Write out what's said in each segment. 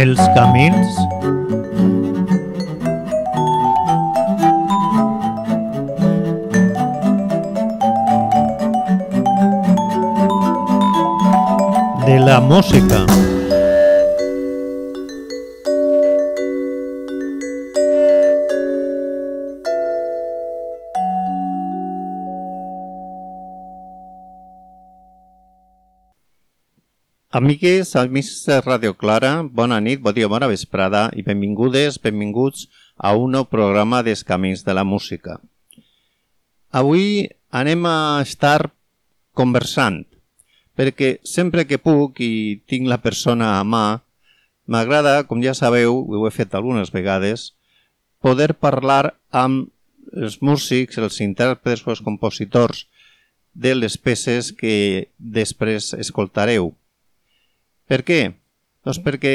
Els camins de la música. Amigues, amics de Radio Clara, bona nit, bon dia, bona vesprada i benvingudes, benvinguts a un nou programa dels Camins de la Música. Avui anem a estar conversant, perquè sempre que puc i tinc la persona a mà, m'agrada, com ja sabeu, ho he fet algunes vegades, poder parlar amb els músics, els intèrprets o els compositors de les peces que després escoltareu per què? Doncs perquè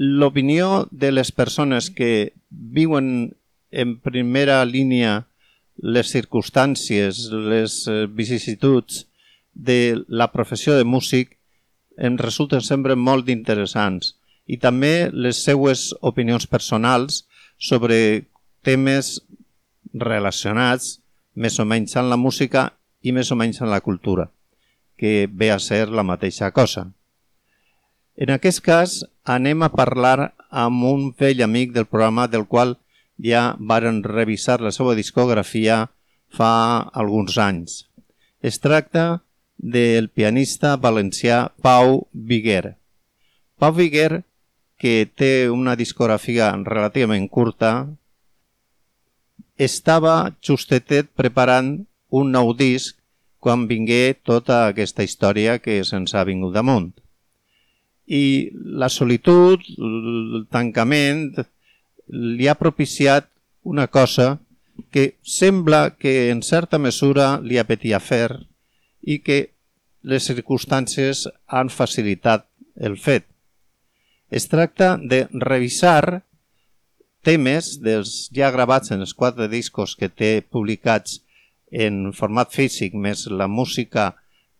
l'opinió de les persones que viuen en primera línia les circumstàncies, les eh, vicissituds de la professió de músic em resulten sempre molt interessants i també les seues opinions personals sobre temes relacionats més o menys amb la música i més o menys amb la cultura, que ve a ser la mateixa cosa. En aquest cas, anem a parlar amb un vell amic del programa del qual ja varen revisar la seva discografia fa alguns anys. Es tracta del pianista valencià Pau Viguer. Pau Viguer, que té una discografia relativament curta, estava justetet preparant un nou disc quan vingué tota aquesta història que se'ns ha vingut damunt i la solitud, el tancament, li ha propiciat una cosa que sembla que en certa mesura li apetia fer i que les circumstàncies han facilitat el fet. Es tracta de revisar temes dels ja gravats en els quatre discos que té publicats en format físic, més la música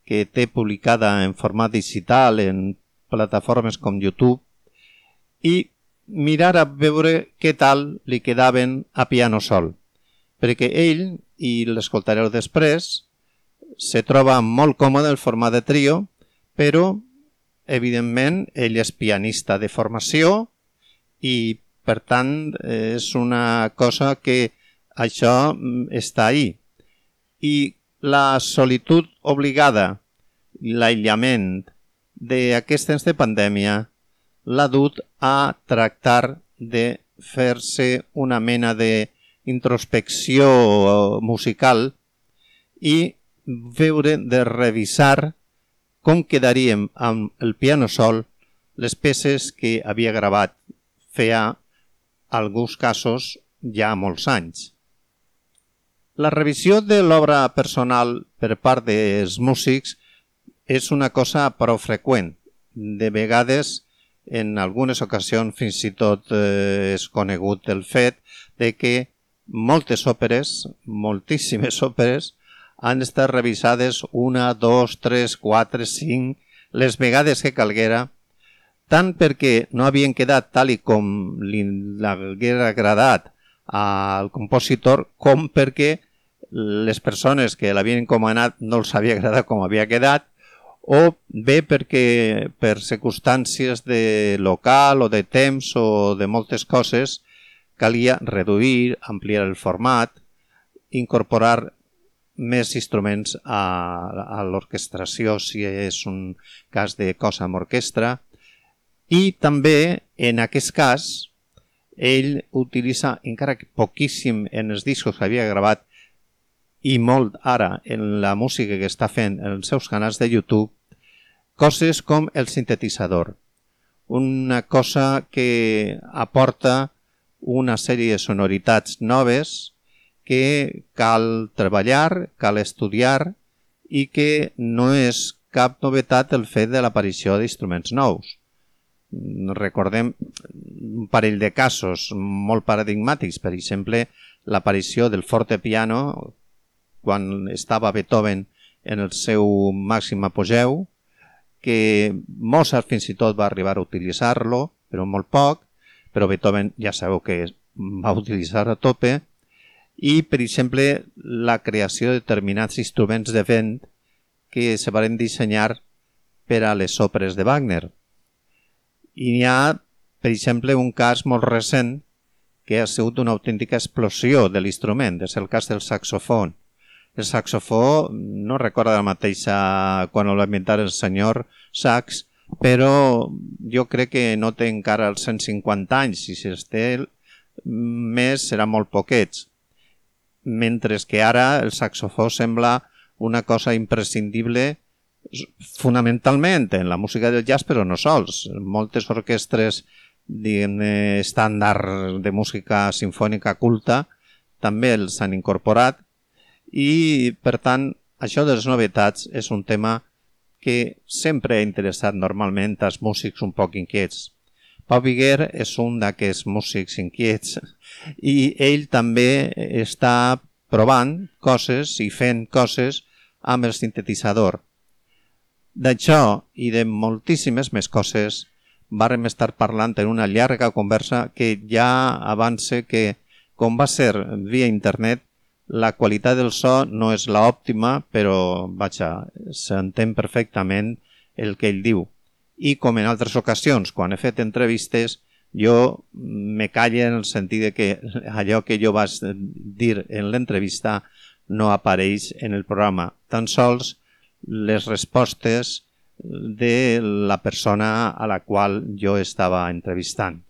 que té publicada en format digital, en plataformes com YouTube i mirar a veure què tal li quedaven a piano sol, perquè ell, i l'escoltareu després, se troba molt còmode el format de trio, però, evidentment, ell és pianista de formació i, per tant, és una cosa que això mm, està ahí. I la solitud obligada, l'aïllament, d'aquest temps de pandèmia l'ha dut a tractar de fer-se una mena de introspecció musical i veure de revisar com quedaríem amb el piano sol les peces que havia gravat feia alguns casos ja molts anys. La revisió de l'obra personal per part dels músics és una cosa prou freqüent. De vegades, en algunes ocasions, fins i tot eh, és conegut el fet de que moltes òperes, moltíssimes òperes, han estat revisades una, dos, tres, quatre, cinc, les vegades que calguera, tant perquè no havien quedat tal i com li haguera agradat al compositor, com perquè les persones que l'havien encomanat no els havia agradat com havia quedat o bé perquè per circumstàncies de local o de temps o de moltes coses calia reduir, ampliar el format, incorporar més instruments a, a l'orquestració si és un cas de cosa amb orquestra. I també en aquest cas ell utilitza encara que poquíssim en els discos que havia gravat i molt ara en la música que està fent en els seus canals de YouTube, coses com el sintetitzador, una cosa que aporta una sèrie de sonoritats noves que cal treballar, cal estudiar i que no és cap novetat el fet de l'aparició d'instruments nous. Recordem un parell de casos molt paradigmàtics, per exemple, l'aparició del forte piano quan estava Beethoven en el seu màxim apogeu, que Mozart fins i tot va arribar a utilitzar-lo, però molt poc, però Beethoven ja sabeu que va utilitzar a tope, i, per exemple, la creació de determinats instruments de vent que se van dissenyar per a les òperes de Wagner. I hi ha, per exemple, un cas molt recent que ha sigut una autèntica explosió de l'instrument, és el cas del saxofon. El saxofó no recorda la mateixa quan ho va inventar el senyor Sax, però jo crec que no té encara els 150 anys, i si es té més serà molt poquets mentre que ara el saxofó sembla una cosa imprescindible fonamentalment en la música del jazz, però no sols. Moltes orquestres estàndard de música sinfònica culta també els han incorporat i, per tant, això de les novetats és un tema que sempre ha interessat normalment als músics un poc inquiets. Pau Viguer és un d'aquests músics inquiets i ell també està provant coses i fent coses amb el sintetitzador. D'això i de moltíssimes més coses vàrem estar parlant en una llarga conversa que ja avance que, com va ser via internet, la qualitat del so no és l'òptima, però, vaja, s'entén perfectament el que ell diu i com en altres ocasions, quan he fet entrevistes, jo me calle en el sentit de que allò que jo vaig dir en l'entrevista no apareix en el programa, tan sols les respostes de la persona a la qual jo estava entrevistant.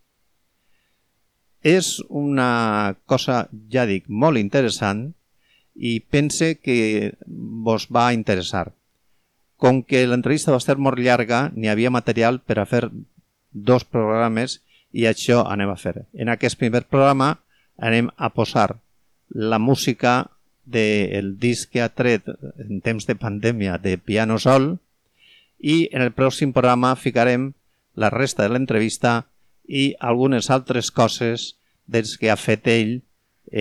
És una cosa, ja dic, molt interessant i pense que vos va interessar. Com que l'entrevista va ser molt llarga, n'hi havia material per a fer dos programes i això anem a fer. En aquest primer programa anem a posar la música del disc que ha tret en temps de pandèmia de Piano Sol i en el pròxim programa ficarem la resta de l'entrevista i algunes altres coses des que ha fet ell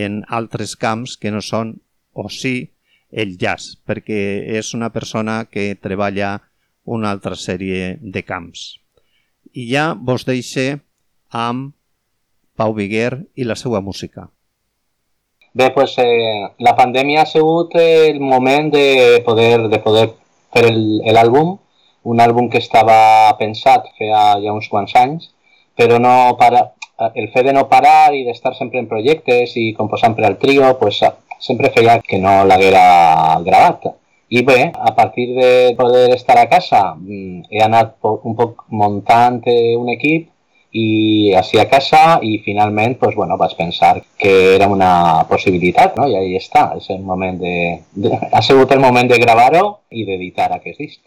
en altres camps que no són o sí el jazz, perquè és una persona que treballa una altra sèrie de camps. I ja vos deixe amb Pau Viguer i la seva música. Bé, pues, eh, la pandèmia ha sigut el moment de poder, de poder fer l'àlbum, un àlbum que estava pensat feia ja uns quants anys, però no para, el fet de no parar i d'estar sempre en projectes i composant per al trio, pues, sempre feia que no l'haguera gravat. I bé, a partir de poder estar a casa, mm, he anat un poc muntant un equip i així a casa i finalment pues, bueno, vaig pensar que era una possibilitat no? i ahí està, és el moment de, de, ha sigut el moment de gravar-ho i d'editar aquest disc.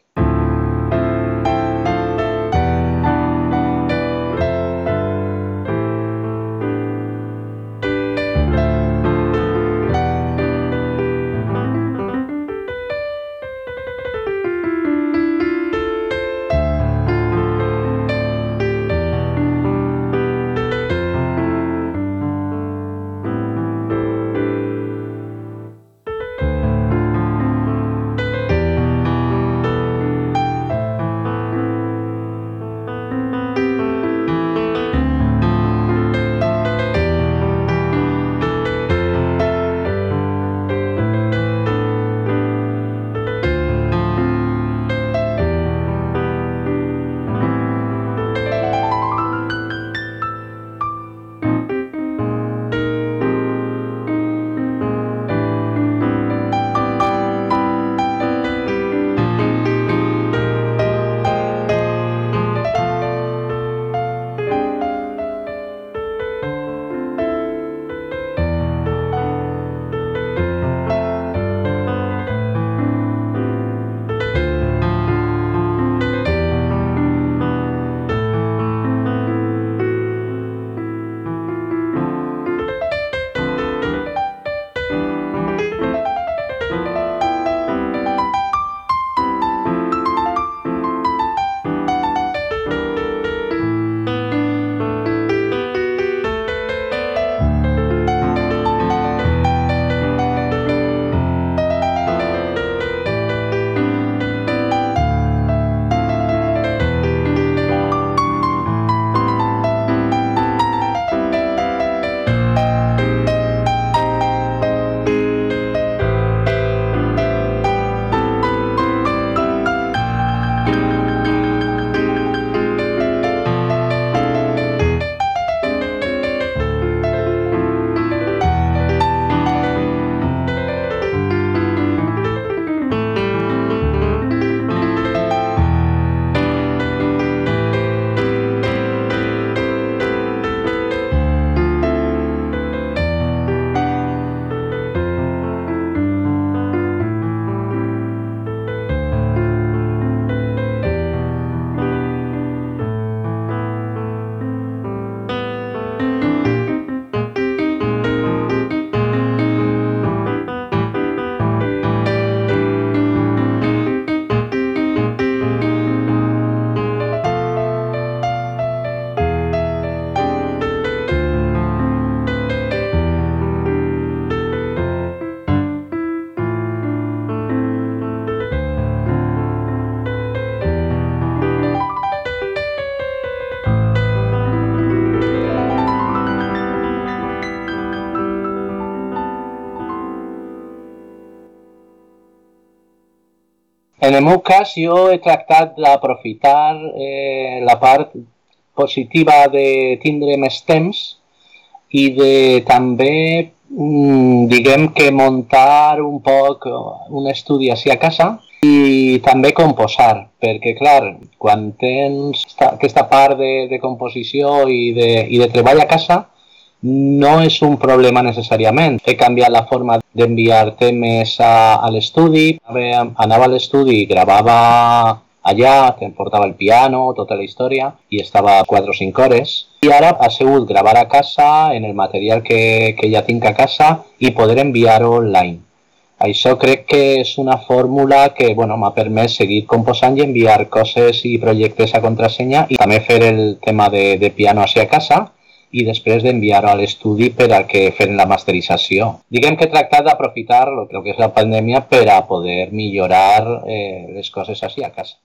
En el meu cas, jo he tractat d'aprofitar eh, la part positiva de tindre més temps i de també, mm, diguem que muntar un poc un estudi així a casa i també composar, perquè clar, quan tens aquesta part de, de composició i de, i de treball a casa, no és un problema necessàriament. He canviat la forma d'enviar temes a, a l'estudi, anava a l'estudi i gravava allà, que em portava el piano, tota la història, i estava 4 o 5 hores. I ara ha sigut gravar a casa, en el material que, que ja a casa, i poder enviar-ho online. Això crec que és una fórmula que bueno, m'ha permès seguir composant i enviar coses i projectes a contrasenya i també fer el tema de, de piano a casa i després d'enviar-ho a l'estudi per a que feren la masterització. Diguem que he tractat d'aprofitar el que és la pandèmia per a poder millorar eh, les coses així a casa.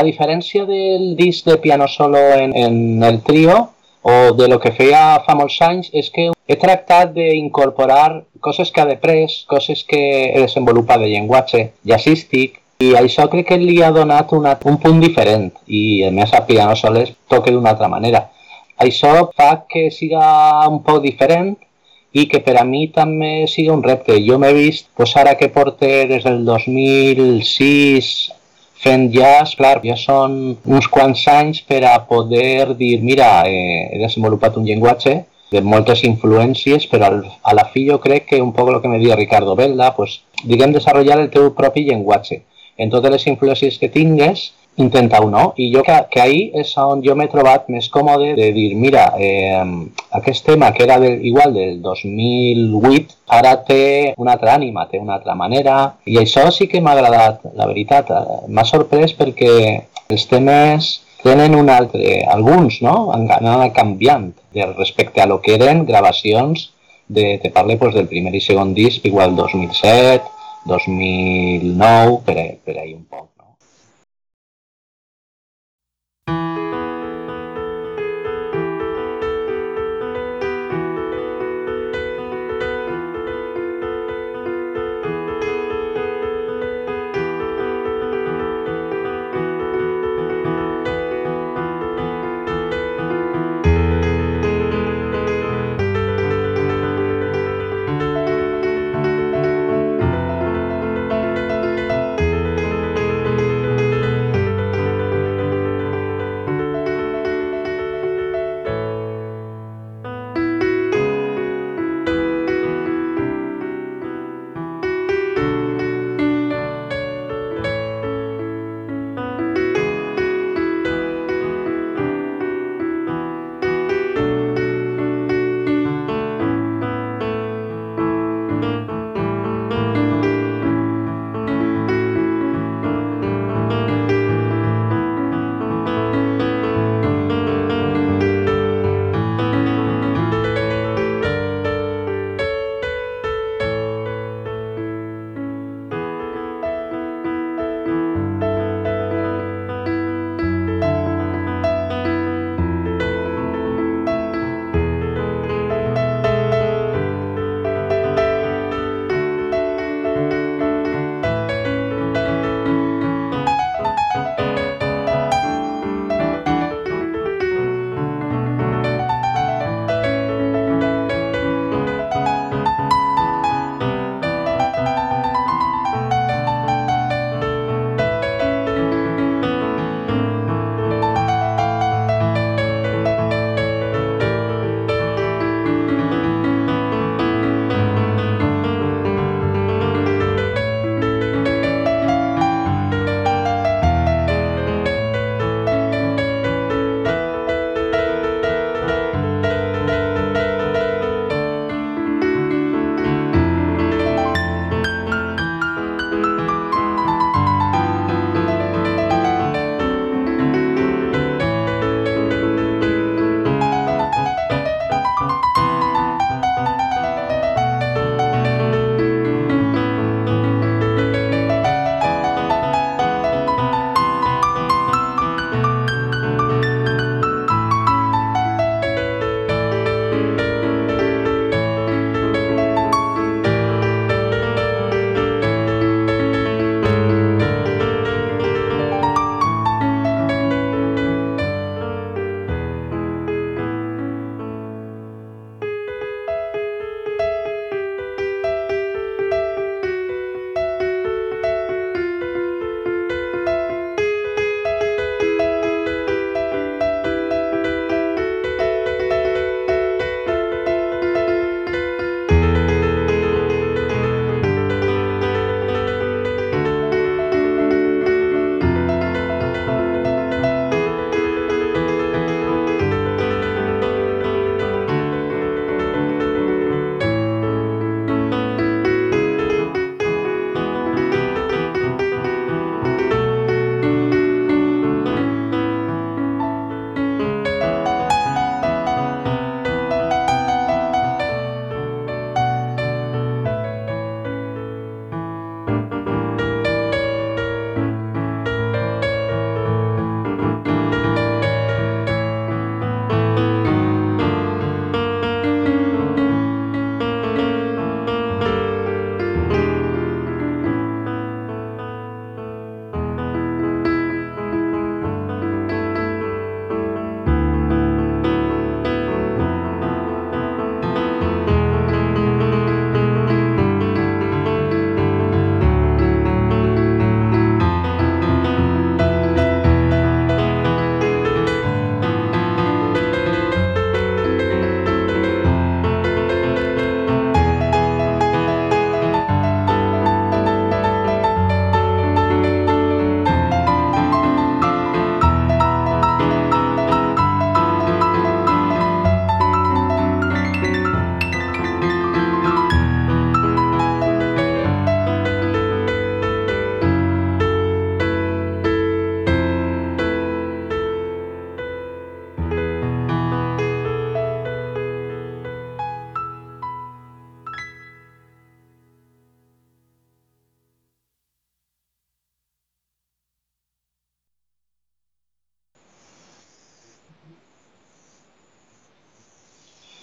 La diferència del disc de piano solo en, en el trio o de lo que feia fa molts anys és que he tractat d'incorporar coses que ha després, coses que he desenvolupat de llenguatge jazzístic, i això crec que li ha donat una, un punt diferent i a més a piano soles toque d'una altra manera. Això fa que siga un poc diferent i que per a mi també sigui un repte. Jo m'he vist, pues ara que porte des del 2006 fent jazz, clar, ja són uns quants anys per a poder dir, mira, eh, he desenvolupat un llenguatge de moltes influències, però al, a la fi jo crec que un poc el que me diu Ricardo Velda, pues, diguem, desenvolupar el teu propi llenguatge. En totes les influències que tingues, intenta-ho, no? I jo que, que ahir és on jo m'he trobat més còmode de dir, mira, eh, aquest tema que era del, igual del 2008, ara té una altra ànima, té una altra manera, i això sí que m'ha agradat, la veritat. M'ha sorprès perquè els temes tenen un altre, alguns, no? Han anat canviant respecte a lo que eren gravacions de, te parle pues, del primer i segon disc, igual 2007, 2009, per, per ahí un poc.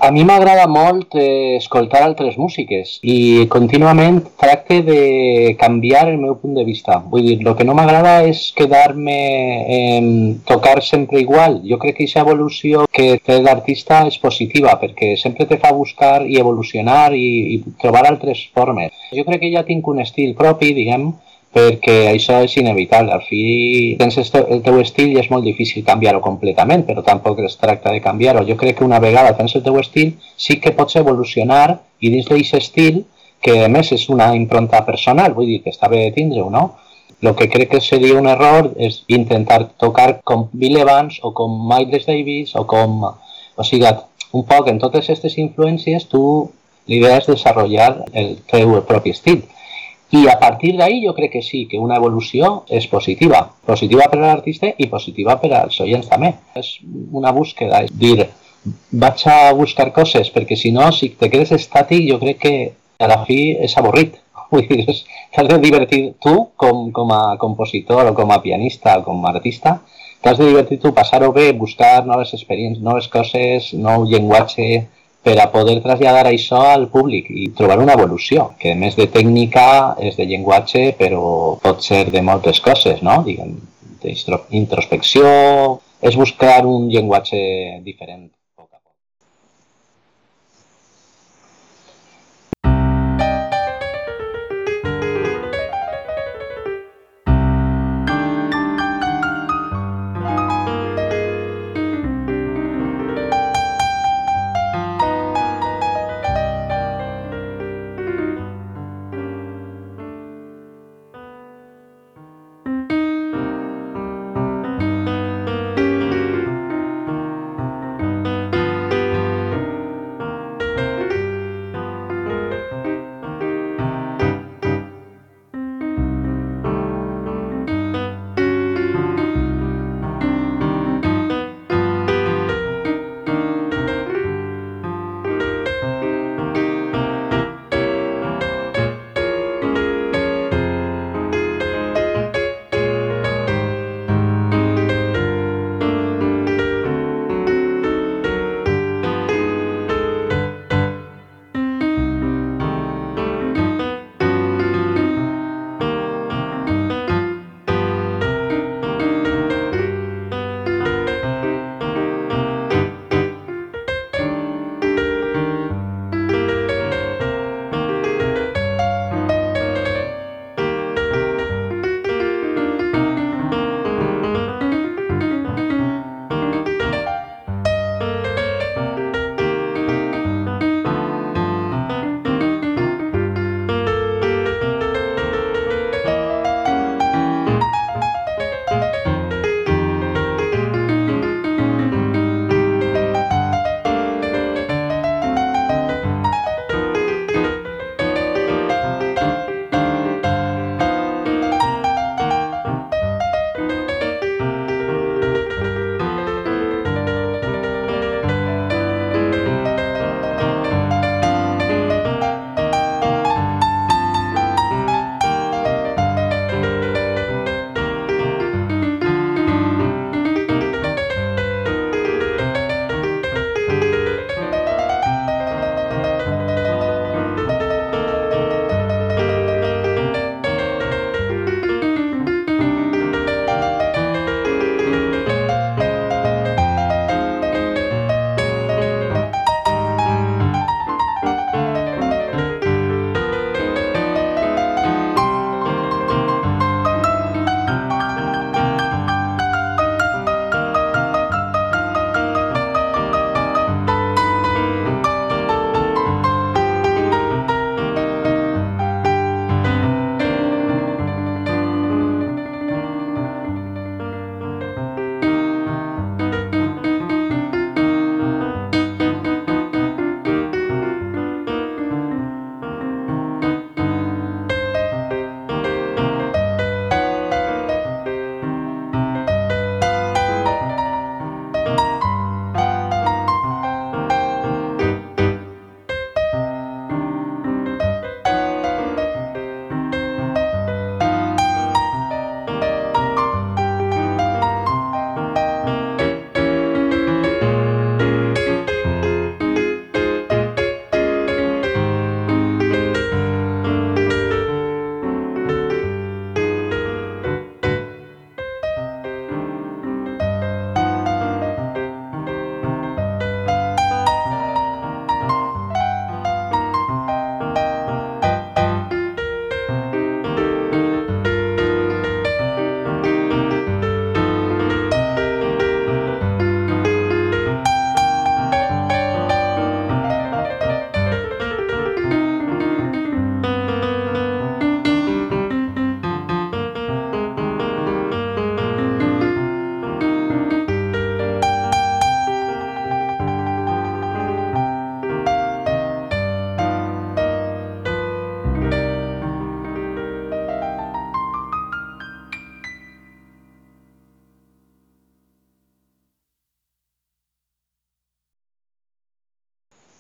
A mi m'agrada molt eh, escoltar altres músiques i contínuament tracte de canviar el meu punt de vista. Vull dir, el que no m'agrada és quedar-me en tocar sempre igual. Jo crec que aquesta evolució que té l'artista és positiva perquè sempre te fa buscar i evolucionar i, i trobar altres formes. Jo crec que ja tinc un estil propi, diguem, perquè això és inevitable. Al fi tens el teu estil i és molt difícil canviar-ho completament, però tampoc es tracta de canviar-ho. Jo crec que una vegada tens el teu estil sí que pots evolucionar i dins d'aquest estil, que a més és una impronta personal, vull dir que està bé tindre-ho, no? El que crec que seria un error és intentar tocar com Bill Evans o com Miles Davis o com... O sigui, un poc en totes aquestes influències tu l'idea és desenvolupar el teu propi estil i a partir d'ahí jo crec que sí, que una evolució és positiva. Positiva per a l'artista i positiva per als oients també. És una búsqueda, és dir, vaig a buscar coses, perquè si no, si te quedes estàtic, jo crec que a la fi és avorrit. Vull de divertir tu com, compositor o com pianista o com a artista, t'has de divertir tu, passar-ho bé, buscar noves experiències, noves coses, nou llenguatge, per a poder traslladar això al públic i trobar una evolució, que més de tècnica és de llenguatge, però pot ser de moltes coses, no? Diguem, d'introspecció, és buscar un llenguatge diferent.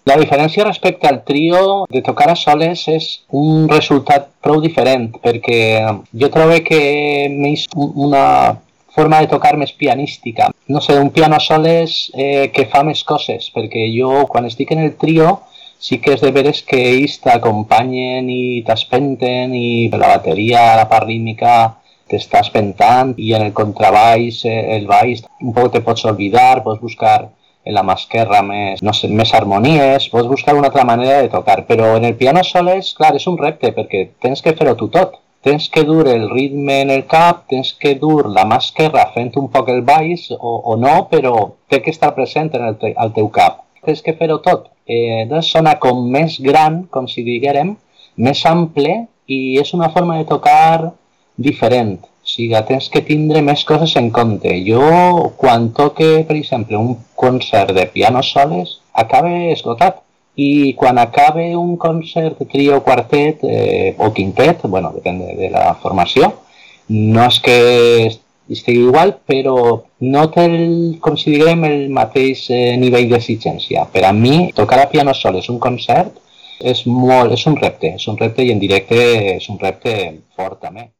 La diferència respecte al trio de tocar a soles és un resultat prou diferent perquè jo trobo que és una forma de tocar més pianística. No sé, un piano soles eh, que fa més coses, perquè jo quan estic en el trio sí que és de veres que ells t'acompanyen i t'espenten i la bateria, la part rítmica t'estàs pentant i en el contrabaix, eh, el baix, un poc te pots oblidar, pots buscar en la mà esquerra més, no sé, més harmonies, pots buscar una altra manera de tocar, però en el piano soles, clar, és un repte perquè tens que fer-ho tu tot. Tens que dur el ritme en el cap, tens que dur la mà esquerra fent un poc el baix o, o no, però té que estar present en el, te, el teu cap. Tens que fer-ho tot. Eh, doncs sona com més gran, com si diguérem, més ample i és una forma de tocar diferent sigui, tens que tindre més coses en compte. Jo, quan toque, per exemple, un concert de piano soles, acabe esgotat. I quan acabe un concert de trio, quartet eh, o quintet, bueno, depèn de, de la formació, no és que estigui igual, però no té, el, com si diguem, el mateix eh, nivell d'exigència. Per a mi, tocar a piano soles un concert és, molt, és un repte, és un repte i en directe és un repte fort també.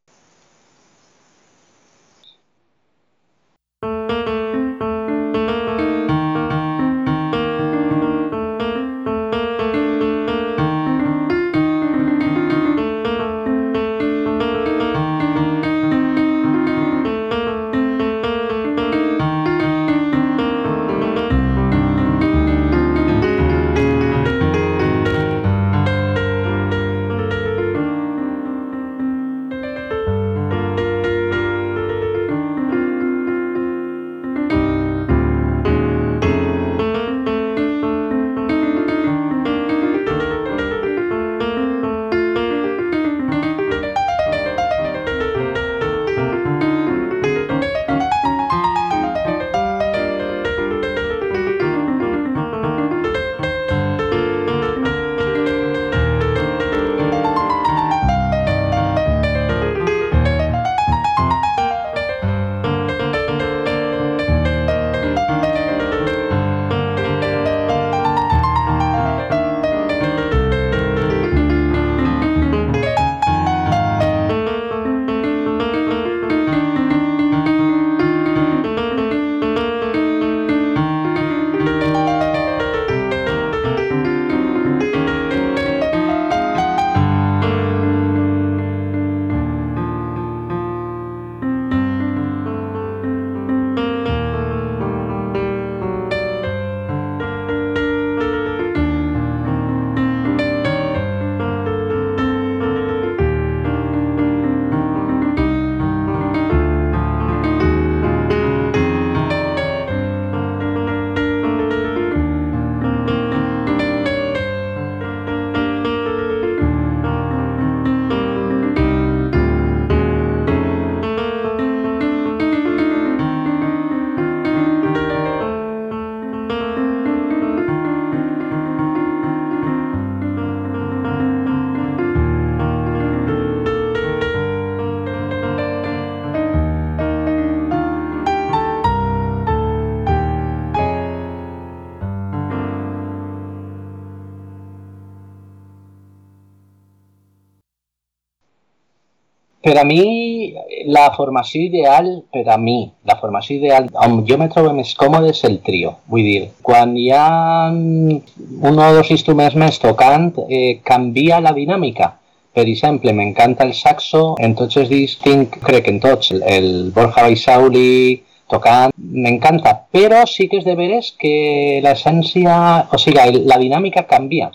Per a mi, la formació ideal, per a la formació ideal on jo me trobo més còmode és el trio. Vull dir, quan hi ha un o dos instruments més tocant, eh, canvia la dinàmica. Per exemple, m'encanta el saxo, en tots els discs tinc, crec que en tots, el Borja Baisauli tocant, m'encanta, però sí que és de veres que l'essència, o sigui, la dinàmica canvia.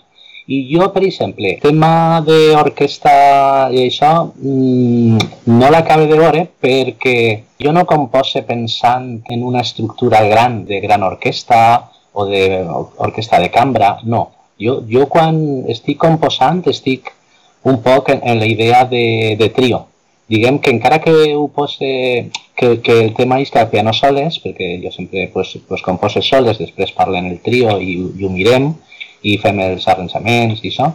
I jo, per exemple, tema d'orquestra i això mmm, no l'acabo de veure perquè jo no compose pensant en una estructura gran de gran orquestra o d'orquestra de cambra, no. Jo, jo quan estic composant estic un poc en, en la idea de, de trio. Diguem que encara que ho pose, que, que el tema és que piano soles, perquè jo sempre pues, pues, compose soles, després parlo en el trio i, i ho mirem, i fem els arranjaments i això,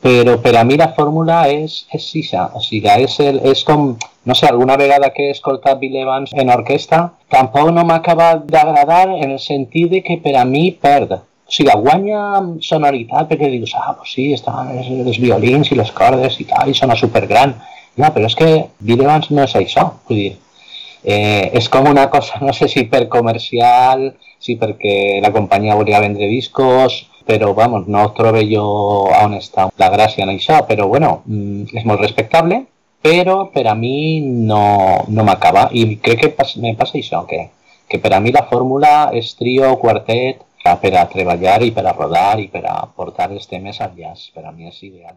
però per a mi la fórmula és, és això, o sigui, és, el, és com, no sé, alguna vegada que he escoltat Bill Evans en orquestra, tampoc no m'ha acabat d'agradar en el sentit de que per a mi perd. o sigui, guanya sonoritat perquè dius, ah, pues sí, estan els, els violins i les cordes i tal, i sona supergran. Ja, però és que Bill Evans no és això, vull dir, eh, és com una cosa, no sé si per comercial, si perquè la companyia volia vendre discos, però vamos, no trobo jo on està la gràcia en això, però bueno, mm, és molt respectable, però per a mi no, no m'acaba i crec que me passa això, que, que per a mi la fórmula és trio, quartet, per a treballar i per a rodar i per a portar els temes al jazz. Per a mi és ideal.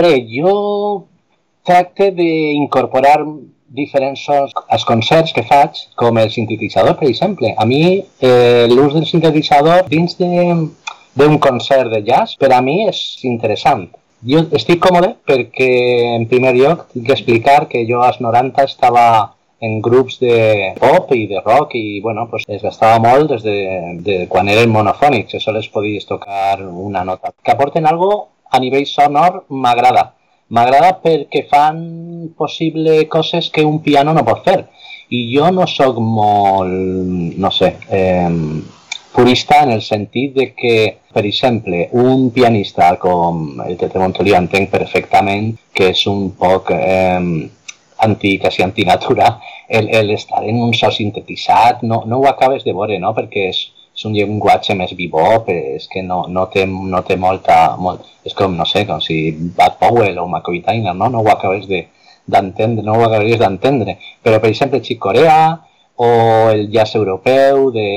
Veure, jo tracte d'incorporar diferents sons als concerts que faig, com el sintetitzador, per exemple. A mi, eh, l'ús del sintetitzador dins d'un concert de jazz, per a mi és interessant. Jo estic còmode perquè, en primer lloc, tinc que explicar que jo als 90 estava en grups de pop i de rock i, bueno, pues es gastava molt des de, de quan eren monofònics, les podies tocar una nota. Que aporten algo a nivell sonor m'agrada. M'agrada perquè fan possible coses que un piano no pot fer. I jo no sóc molt, no sé, eh, purista en el sentit de que, per exemple, un pianista com el Tete Montoliu entenc perfectament que és un poc eh, anti, quasi antinatura el, el estar en un so sintetitzat, no, no ho acabes de veure, no? perquè és, és un llenguatge més bebop, és que no, no, té, no té molta... Molt, és com, no sé, com si Bad Powell o McCoy Tyner, no? No ho acabes d'entendre, no ho acabaries d'entendre. Però, per exemple, Chick Corea o el jazz europeu de,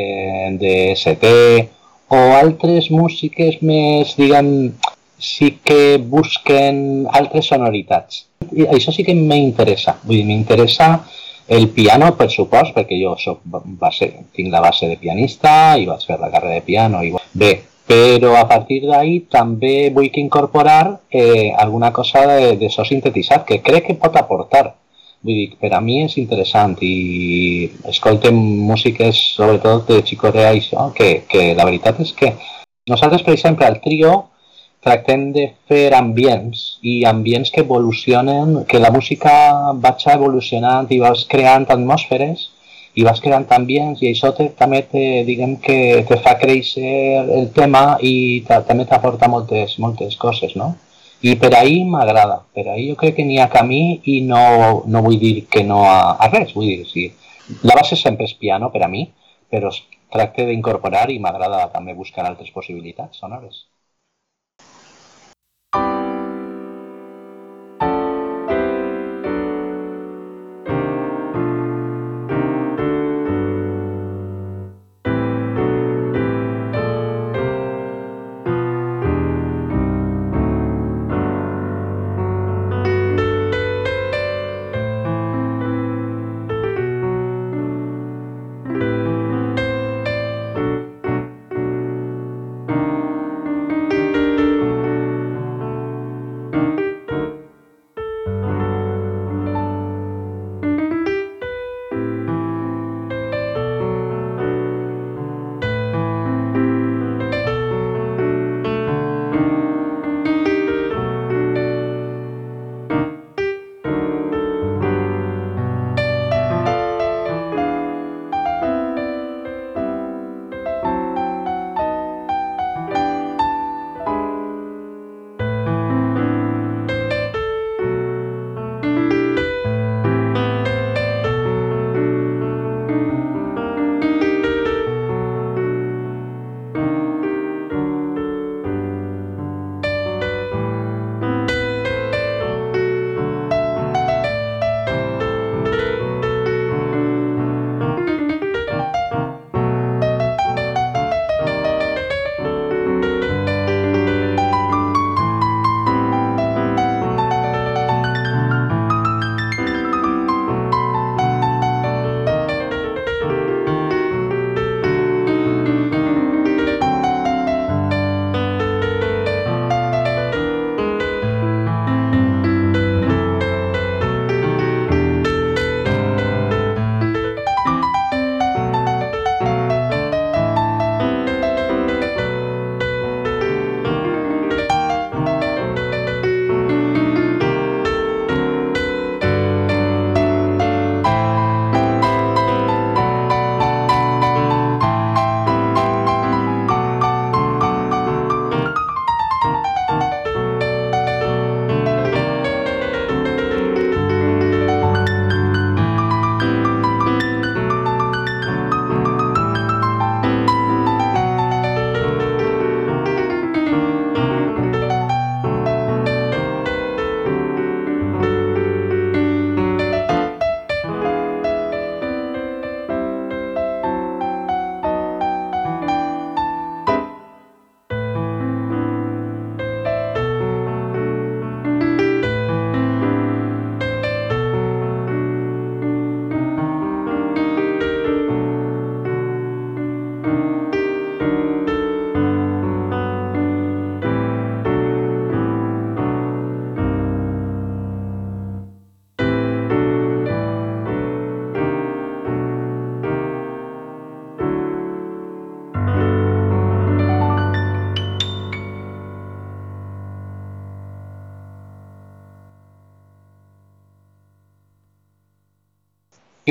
de ST o altres músiques més, diguem, sí que busquen altres sonoritats. I això sí que m'interessa. Vull dir, m'interessa el piano, per supost, perquè jo soc base, tinc la base de pianista i vaig fer la carrera de piano. I... Bé, però a partir d'ahí també vull incorporar eh, alguna cosa de, de so sintetitzat que crec que pot aportar. Vull dir, per a mi és interessant i escoltem músiques, sobretot de Chicorea i això, que, que la veritat és que nosaltres, per exemple, al trio tractem de fer ambients i ambients que evolucionen, que la música vaig evolucionant i vas creant atmosferes i vas creant ambients i això te, també te, diguem que te fa créixer el tema i ta, també t'aporta moltes, moltes coses, no? I per ahir m'agrada, per ahir jo crec que n'hi ha camí i no, no vull dir que no a, a res, vull dir, sí. La base sempre és piano per a mi, però es tracta d'incorporar i m'agrada també buscar altres possibilitats sonores. Thank you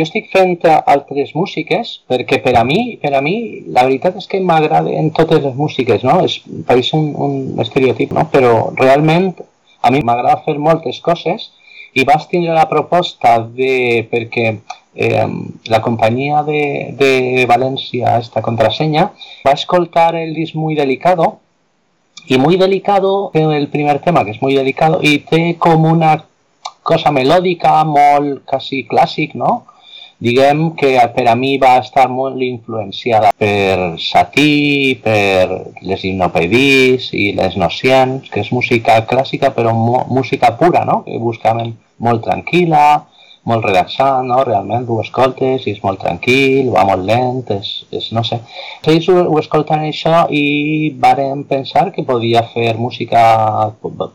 jo estic fent altres músiques perquè per a mi, per a mi la veritat és que m'agraden totes les músiques, no? És, un, un estereotip, no? Però realment a mi m'agrada fer moltes coses i vas tindre la proposta de, perquè eh, la companyia de, de València, esta contrasenya, va escoltar el disc Muy Delicado y Muy Delicado, el primer tema que es Muy Delicado y té com una cosa melòdica molt quasi clàssic, no? Diguem que per a mi va estar molt influenciada per Satí, per les hipnopedis i les nocions, que és música clàssica però música pura, no? que buscaven molt tranquil·la, molt relaxant, no? realment ho escoltes i és molt tranquil, va molt lent, és, és no sé. Ells ho, ho escolten això i varen pensar que podia fer música,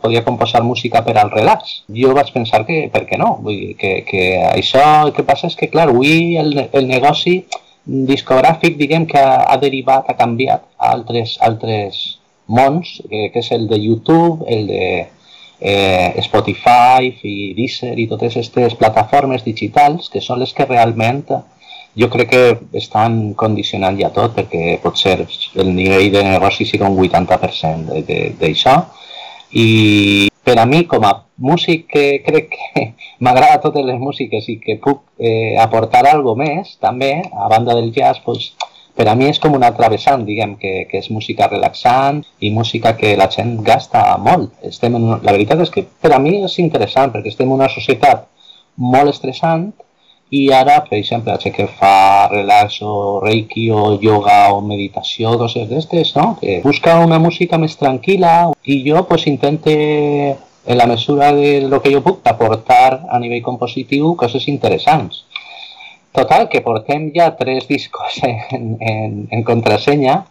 podia composar música per al relax. Jo vaig pensar que, per què no? Vull dir, que, que això, el que passa és que, clar, avui el, el negoci discogràfic, diguem que ha, derivat, ha canviat a altres, altres mons, que, que és el de YouTube, el de eh, Spotify i Deezer i totes aquestes plataformes digitals que són les que realment jo crec que estan condicionant ja tot perquè pot ser el nivell de negoci sigui un 80% d'això i per a mi com a músic que crec que m'agrada totes les músiques i que puc eh, aportar alguna més també a banda del jazz pues, per a mi és com una travessant, diguem, que, que és música relaxant i música que la gent gasta molt. Estem en. La veritat és que per a mi és interessant perquè estem en una societat molt estressant i ara, per exemple, la gent que fa relax o reiki o yoga o meditació, coses d'estes, no? Busca una música més tranquil·la i jo pues, intente en la mesura de lo que jo puc aportar a nivell compositiu coses interessants Total, que portem ja tres discos en, en, en contrasenya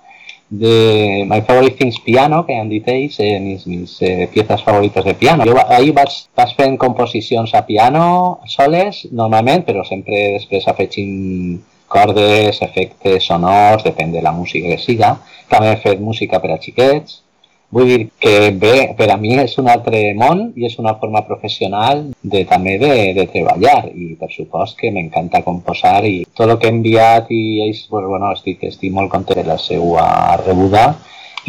de My Favorite Things Piano, que han dit ells, eh, mis, mis eh, piezas favorites de piano. Jo ahir vaig, vaig fent composicions a piano soles, normalment, però sempre després afegint cordes, efectes sonors, depèn de la música que siga. També he fet música per a xiquets, Vull dir que bé, per a mi és un altre món i és una forma professional de també de, de treballar i per supost que m'encanta composar i tot el que he enviat i ells, pues, bueno, estic, estic molt content de la seva rebuda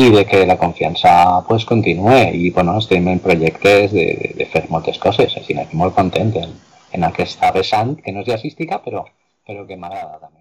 i de que la confiança pues, continue i bueno, estem en projectes de, de, de fer moltes coses, així que molt content en, en aquesta vessant que no és jazzística però, però que m'agrada també.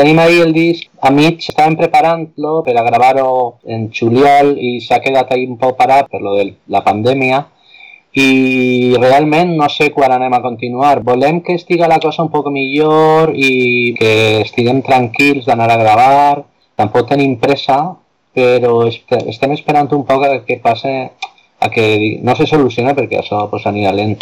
Tenim ahí el disc a mig, estàvem preparant-lo per a gravar-ho en juliol i s'ha quedat ahí un poc parat per lo de la pandèmia i realment no sé quan anem a continuar. Volem que estiga la cosa un poc millor i que estiguem tranquils d'anar a gravar. Tampoc tenim pressa, però estem esperant un poc a que passe a que no se solucione perquè això pues, anirà lent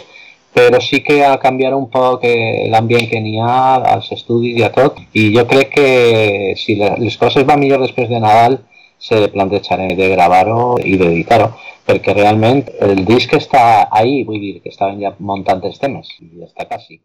però sí que a canviar un poc l'ambient que n'hi ha als estudis i a tot i jo crec que si les coses van millor després de Nadal se plantejaré de gravar-ho i d'editar-ho perquè realment el disc està ahí, vull dir que estaven ja muntant els temes i està quasi.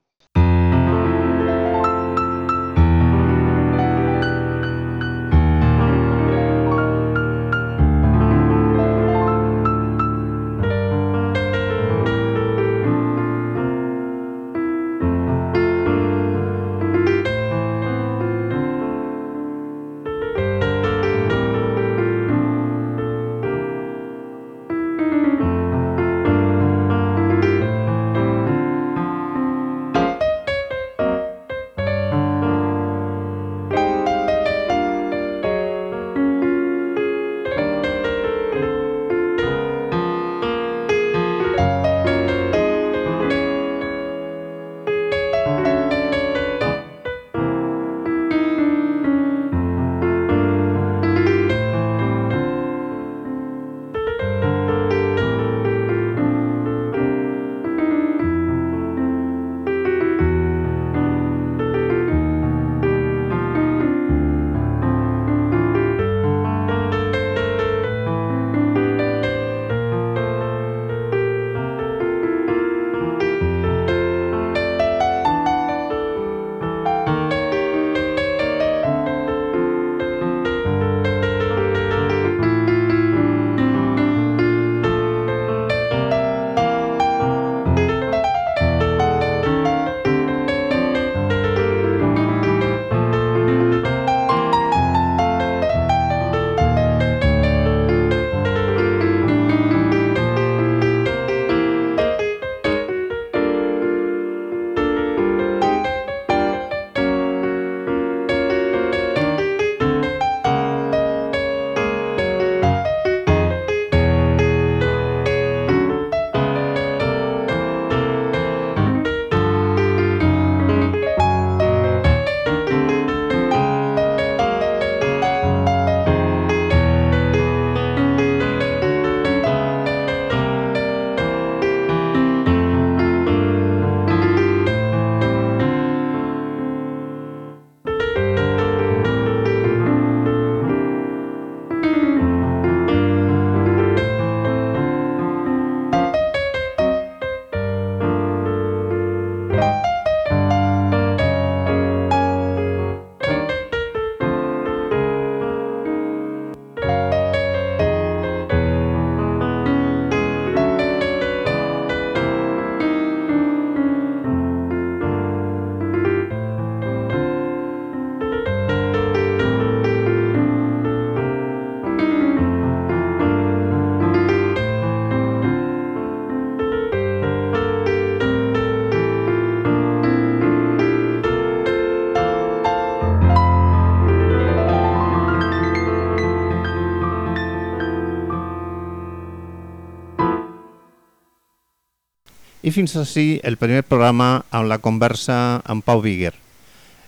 Fins així el primer programa amb la conversa amb Pau Viguer.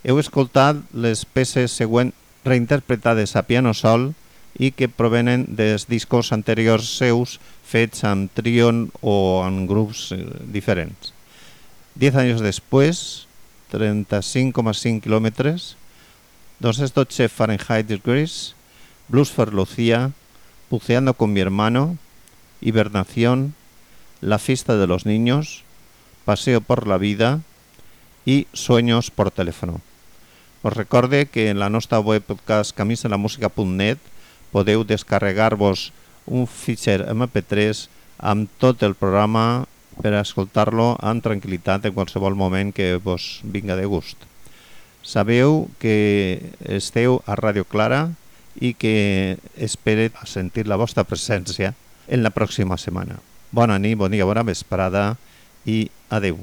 Heu escoltat les peces següent reinterpretades a piano sol i que provenen dels discos anteriors seus fets amb trion o en grups eh, diferents. Diez anys després, 35,5 kilómetros, 212 Fahrenheit degrees, Blues for Lucía, Buceando con mi hermano, Hibernación, La fiesta de los niños, Paseo por la vida i Sueños por teléfono. Us recorde que en la nostra web podcast camisalamusica.net podeu descarregar-vos un fitxer MP3 amb tot el programa per escoltar-lo amb tranquil·litat en qualsevol moment que vos vinga de gust. Sabeu que esteu a Ràdio Clara i que espere sentir la vostra presència en la pròxima setmana. Bona nit, bon dia, bona vesprada i adeu.